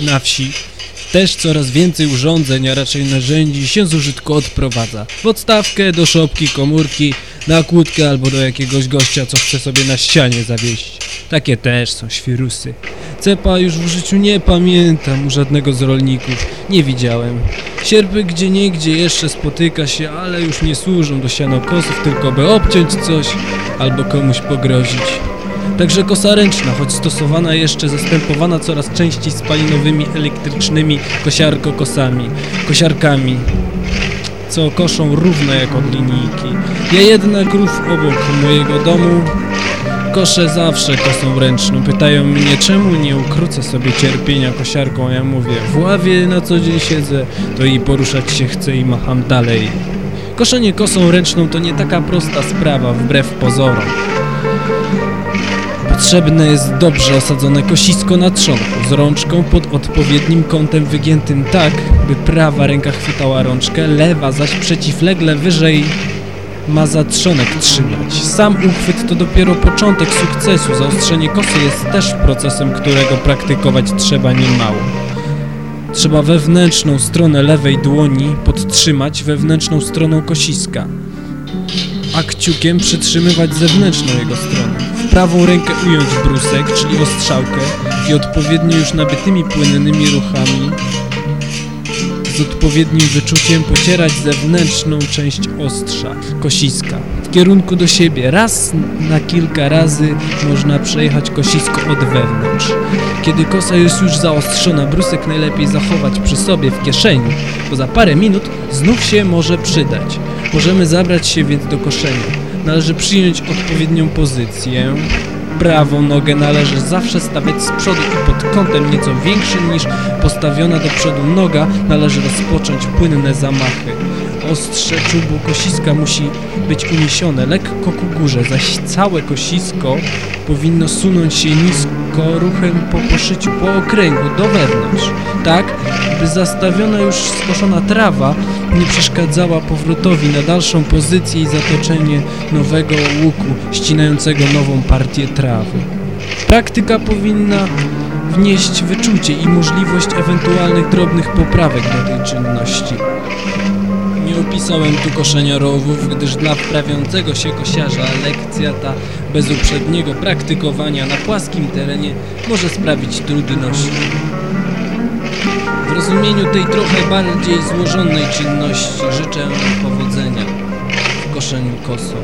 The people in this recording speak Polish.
Na wsi też coraz więcej urządzeń, a raczej narzędzi się z użytku odprowadza. W odstawkę, do szopki, komórki, na kłódkę albo do jakiegoś gościa, co chce sobie na ścianie zawiesić. Takie też są świrusy. Cepa już w życiu nie pamiętam u żadnego z rolników. Nie widziałem. Sierpy gdzie niegdzie jeszcze spotyka się, ale już nie służą do sianokosów, tylko by obciąć coś albo komuś pogrozić. Także kosa ręczna, choć stosowana jeszcze, zastępowana coraz częściej spalinowymi elektrycznymi kosiarko-kosami, kosiarkami, co koszą równo jak od linijki. Ja jednak rów obok mojego domu koszę zawsze kosą ręczną. Pytają mnie, czemu nie ukrócę sobie cierpienia kosiarką, ja mówię, w ławie na co dzień siedzę, to i poruszać się chcę i macham dalej. Koszenie kosą ręczną to nie taka prosta sprawa, wbrew pozorom. Potrzebne jest dobrze osadzone kosisko na trzonku z rączką pod odpowiednim kątem wygiętym tak, by prawa ręka chwytała rączkę, lewa zaś przeciwlegle wyżej ma za trzonek trzymać. Sam uchwyt to dopiero początek sukcesu. Zaostrzenie kosy jest też procesem, którego praktykować trzeba niemało. Trzeba wewnętrzną stronę lewej dłoni podtrzymać wewnętrzną stroną kosiska, a kciukiem przytrzymywać zewnętrzną jego stronę. Prawą rękę ująć brusek, czyli ostrzałkę i odpowiednio już nabytymi płynnymi ruchami z odpowiednim wyczuciem pocierać zewnętrzną część ostrza, kosiska, w kierunku do siebie. Raz na kilka razy można przejechać kosisko od wewnątrz. Kiedy kosa jest już zaostrzona, brusek najlepiej zachować przy sobie w kieszeni, bo za parę minut znów się może przydać. Możemy zabrać się więc do koszenia. Należy przyjąć odpowiednią pozycję, prawą nogę należy zawsze stawiać z przodu i pod kątem nieco większym niż postawiona do przodu noga należy rozpocząć płynne zamachy. Ostrze czubu kosiska musi być uniesione. Lekko ku górze, zaś całe kosisko powinno sunąć się nisko ruchem po poszyciu, po okręgu, do wewnątrz, tak by zastawiona już skoszona trawa nie przeszkadzała powrotowi na dalszą pozycję i zatoczenie nowego łuku ścinającego nową partię trawy. Praktyka powinna wnieść wyczucie i możliwość ewentualnych drobnych poprawek do tej czynności. Nie opisałem tu koszenia rowów, gdyż dla wprawiającego się kosiarza lekcja ta bez uprzedniego praktykowania na płaskim terenie może sprawić trudności. W rozumieniu tej trochę bardziej złożonej czynności życzę powodzenia w koszeniu kosą.